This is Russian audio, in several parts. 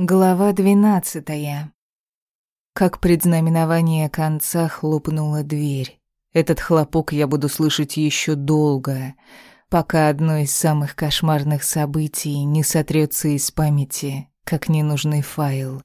Глава двенадцатая. Как предзнаменование конца хлопнула дверь. Этот хлопок я буду слышать еще долго, пока одно из самых кошмарных событий не сотрется из памяти, как ненужный файл.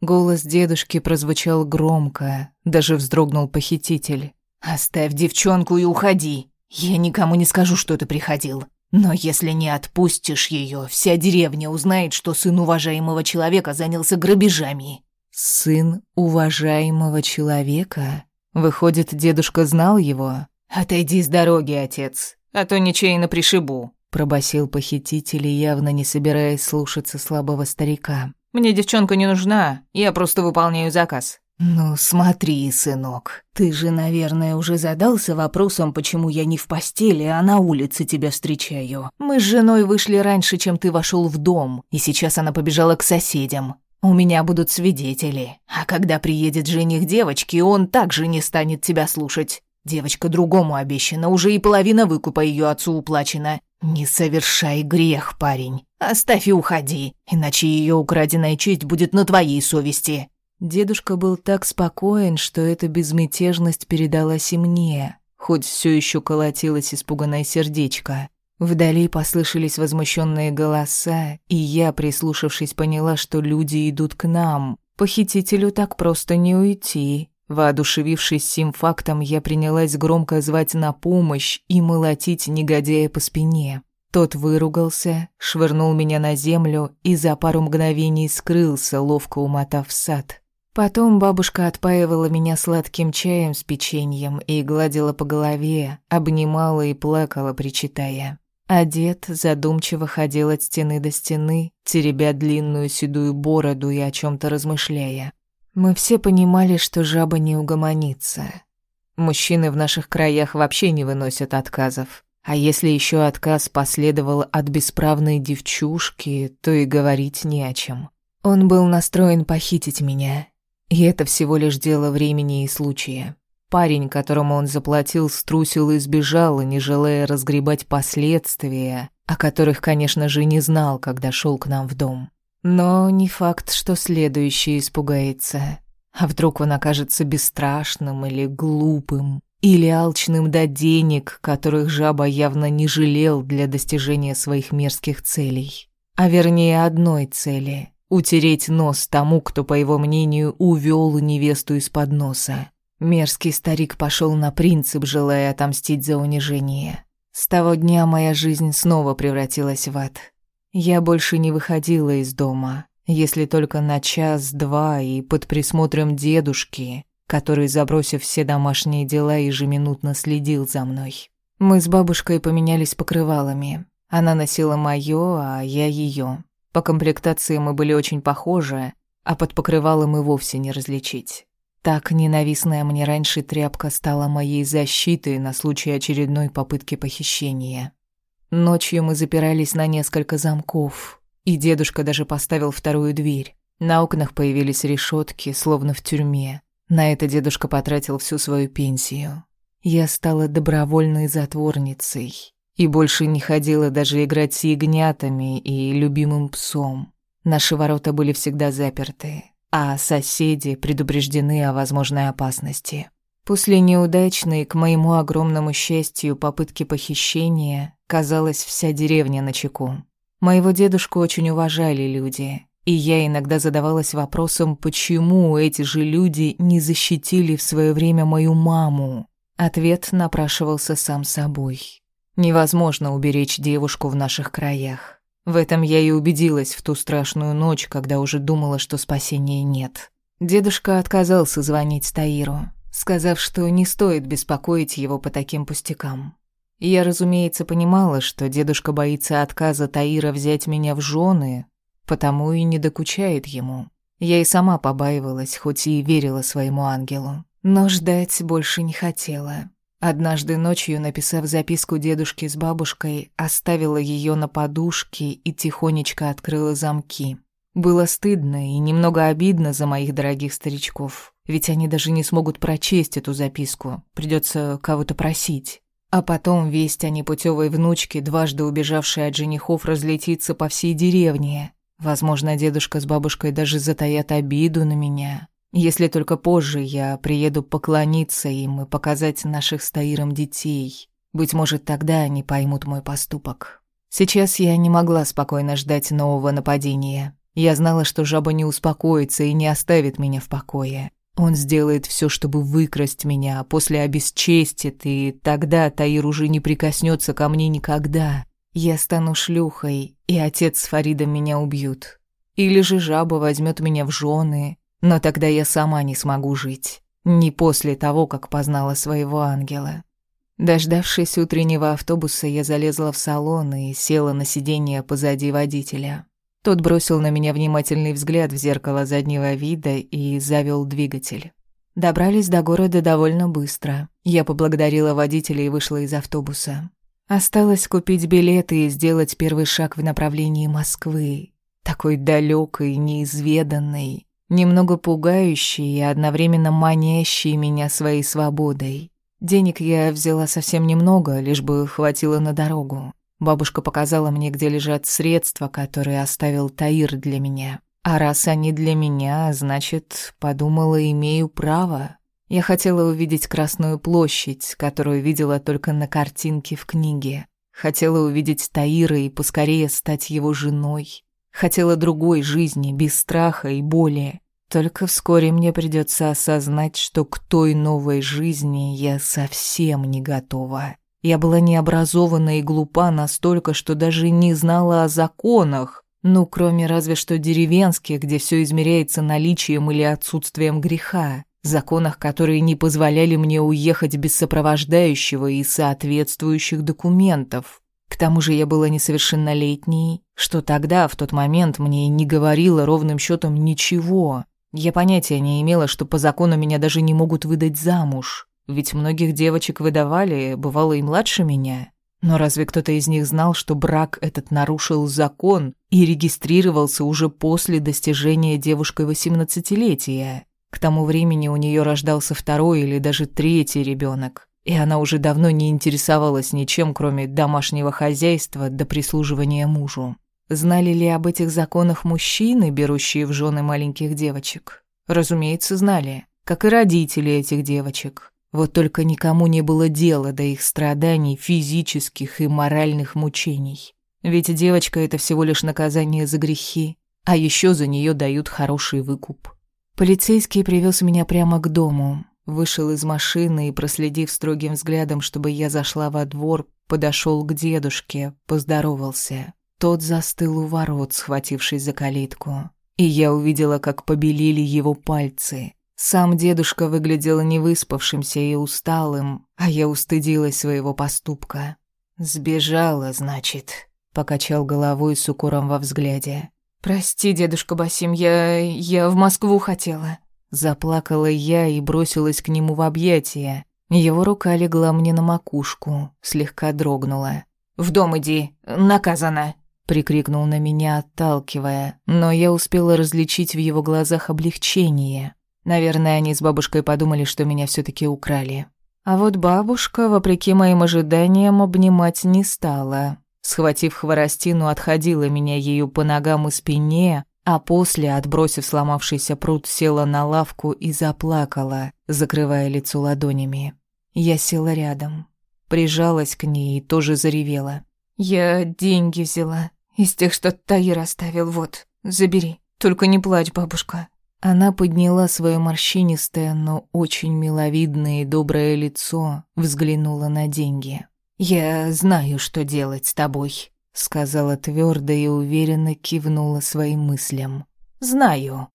Голос дедушки прозвучал громко, даже вздрогнул похититель. «Оставь девчонку и уходи. Я никому не скажу, что ты приходил. Но если не отпустишь ее, вся деревня узнает, что сын уважаемого человека занялся грабежами. Сын уважаемого человека? Выходит, дедушка знал его? Отойди с дороги, отец, а то нечаянно пришибу, пробасил похититель, явно не собираясь слушаться слабого старика. Мне девчонка не нужна, я просто выполняю заказ. «Ну смотри, сынок, ты же, наверное, уже задался вопросом, почему я не в постели, а на улице тебя встречаю. Мы с женой вышли раньше, чем ты вошел в дом, и сейчас она побежала к соседям. У меня будут свидетели. А когда приедет жених девочки, он также не станет тебя слушать. Девочка другому обещана, уже и половина выкупа ее отцу уплачена. Не совершай грех, парень. Оставь и уходи, иначе ее украденная честь будет на твоей совести. Дедушка был так спокоен, что эта безмятежность передалась и мне, хоть все еще колотилось испуганное сердечко. Вдали послышались возмущенные голоса, и я, прислушавшись, поняла, что люди идут к нам. Похитителю так просто не уйти. Воодушевившись сим фактом, я принялась громко звать на помощь и молотить негодяя по спине. Тот выругался, швырнул меня на землю и за пару мгновений скрылся, ловко умотав в сад. Потом бабушка отпаивала меня сладким чаем с печеньем и гладила по голове, обнимала и плакала, причитая. А дед задумчиво ходил от стены до стены, теребя длинную седую бороду и о чем то размышляя. Мы все понимали, что жаба не угомонится. Мужчины в наших краях вообще не выносят отказов. А если еще отказ последовал от бесправной девчушки, то и говорить не о чем. Он был настроен похитить меня, и это всего лишь дело времени и случая. Парень, которому он заплатил, струсил и сбежал, не желая разгребать последствия, о которых, конечно же, не знал, когда шел к нам в дом. Но не факт, что следующий испугается. А вдруг он окажется бесстрашным или глупым, или алчным до денег, которых жаба явно не жалел для достижения своих мерзких целей. А вернее, одной цели Утереть нос тому, кто, по его мнению, увел невесту из-под носа. Мерзкий старик пошел на принцип, желая отомстить за унижение. С того дня моя жизнь снова превратилась в ад. Я больше не выходила из дома, если только на час-два и под присмотром дедушки, который, забросив все домашние дела, ежеминутно следил за мной. Мы с бабушкой поменялись покрывалами. Она носила моё, а я её. По комплектации мы были очень похожи, а под покрывалом и вовсе не различить. Так ненавистная мне раньше тряпка стала моей защитой на случай очередной попытки похищения. Ночью мы запирались на несколько замков, и дедушка даже поставил вторую дверь. На окнах появились решетки, словно в тюрьме. На это дедушка потратил всю свою пенсию. Я стала добровольной затворницей, и больше не ходила даже играть с ягнятами и любимым псом. Наши ворота были всегда заперты, а соседи предупреждены о возможной опасности. После неудачной, к моему огромному счастью, попытки похищения, казалось, вся деревня на чеку. Моего дедушку очень уважали люди, и я иногда задавалась вопросом, почему эти же люди не защитили в свое время мою маму. Ответ напрашивался сам собой. Невозможно уберечь девушку в наших краях. В этом я и убедилась в ту страшную ночь, когда уже думала, что спасения нет. Дедушка отказался звонить Таиру, сказав, что не стоит беспокоить его по таким пустякам. Я, разумеется, понимала, что дедушка боится отказа Таира взять меня в жены, потому и не докучает ему. Я и сама побаивалась, хоть и верила своему ангелу. Но ждать больше не хотела. Однажды ночью, написав записку дедушке с бабушкой, оставила ее на подушке и тихонечко открыла замки. Было стыдно и немного обидно за моих дорогих старичков, ведь они даже не смогут прочесть эту записку, придется кого-то просить. А потом весть о непутевой внучке, дважды убежавшей от женихов, разлетится по всей деревне. Возможно, дедушка с бабушкой даже затаят обиду на меня. Если только позже я приеду поклониться им и показать наших с детей. Быть может, тогда они поймут мой поступок. Сейчас я не могла спокойно ждать нового нападения. Я знала, что жаба не успокоится и не оставит меня в покое. Он сделает все, чтобы выкрасть меня, а после обесчестит, и тогда Таир уже не прикоснется ко мне никогда. Я стану шлюхой, и отец с Фаридом меня убьют. Или же жаба возьмет меня в жены, но тогда я сама не смогу жить. Не после того, как познала своего ангела. Дождавшись утреннего автобуса, я залезла в салон и села на сиденье позади водителя. Тот бросил на меня внимательный взгляд в зеркало заднего вида и завел двигатель. Добрались до города довольно быстро. Я поблагодарила водителя и вышла из автобуса. Осталось купить билеты и сделать первый шаг в направлении Москвы. Такой далекой, неизведанной, немного пугающей и одновременно манящей меня своей свободой. Денег я взяла совсем немного, лишь бы хватило на дорогу. Бабушка показала мне, где лежат средства, которые оставил Таир для меня. А раз они для меня, значит, подумала, имею право. Я хотела увидеть Красную площадь, которую видела только на картинке в книге. Хотела увидеть Таира и поскорее стать его женой. Хотела другой жизни, без страха и боли. Только вскоре мне придется осознать, что к той новой жизни я совсем не готова. Я была необразована и глупа настолько, что даже не знала о законах, ну, кроме разве что деревенских, где все измеряется наличием или отсутствием греха, законах, которые не позволяли мне уехать без сопровождающего и соответствующих документов. К тому же я была несовершеннолетней, что тогда, в тот момент, мне не говорило ровным счетом ничего. Я понятия не имела, что по закону меня даже не могут выдать замуж. Ведь многих девочек выдавали, бывало и младше меня. Но разве кто-то из них знал, что брак этот нарушил закон и регистрировался уже после достижения девушкой восемнадцатилетия? К тому времени у нее рождался второй или даже третий ребенок, и она уже давно не интересовалась ничем, кроме домашнего хозяйства до прислуживания мужу. Знали ли об этих законах мужчины, берущие в жены маленьких девочек? Разумеется, знали, как и родители этих девочек. Вот только никому не было дела до их страданий, физических и моральных мучений. Ведь девочка — это всего лишь наказание за грехи, а еще за нее дают хороший выкуп. Полицейский привез меня прямо к дому, вышел из машины и, проследив строгим взглядом, чтобы я зашла во двор, подошел к дедушке, поздоровался. Тот застыл у ворот, схватившись за калитку, и я увидела, как побелели его пальцы — сам дедушка выглядел невыспавшимся и усталым, а я устыдилась своего поступка. «Сбежала, значит», — покачал головой с укором во взгляде. «Прости, дедушка Басим, я... я в Москву хотела». Заплакала я и бросилась к нему в объятия. Его рука легла мне на макушку, слегка дрогнула. «В дом иди, наказана!» прикрикнул на меня, отталкивая, но я успела различить в его глазах облегчение. Наверное, они с бабушкой подумали, что меня все таки украли. А вот бабушка, вопреки моим ожиданиям, обнимать не стала. Схватив хворостину, отходила меня ею по ногам и спине, а после, отбросив сломавшийся пруд, села на лавку и заплакала, закрывая лицо ладонями. Я села рядом, прижалась к ней и тоже заревела. «Я деньги взяла, из тех, что Таир оставил, вот, забери. Только не плачь, бабушка, она подняла свое морщинистое, но очень миловидное и доброе лицо, взглянула на деньги. «Я знаю, что делать с тобой», — сказала твердо и уверенно кивнула своим мыслям. «Знаю.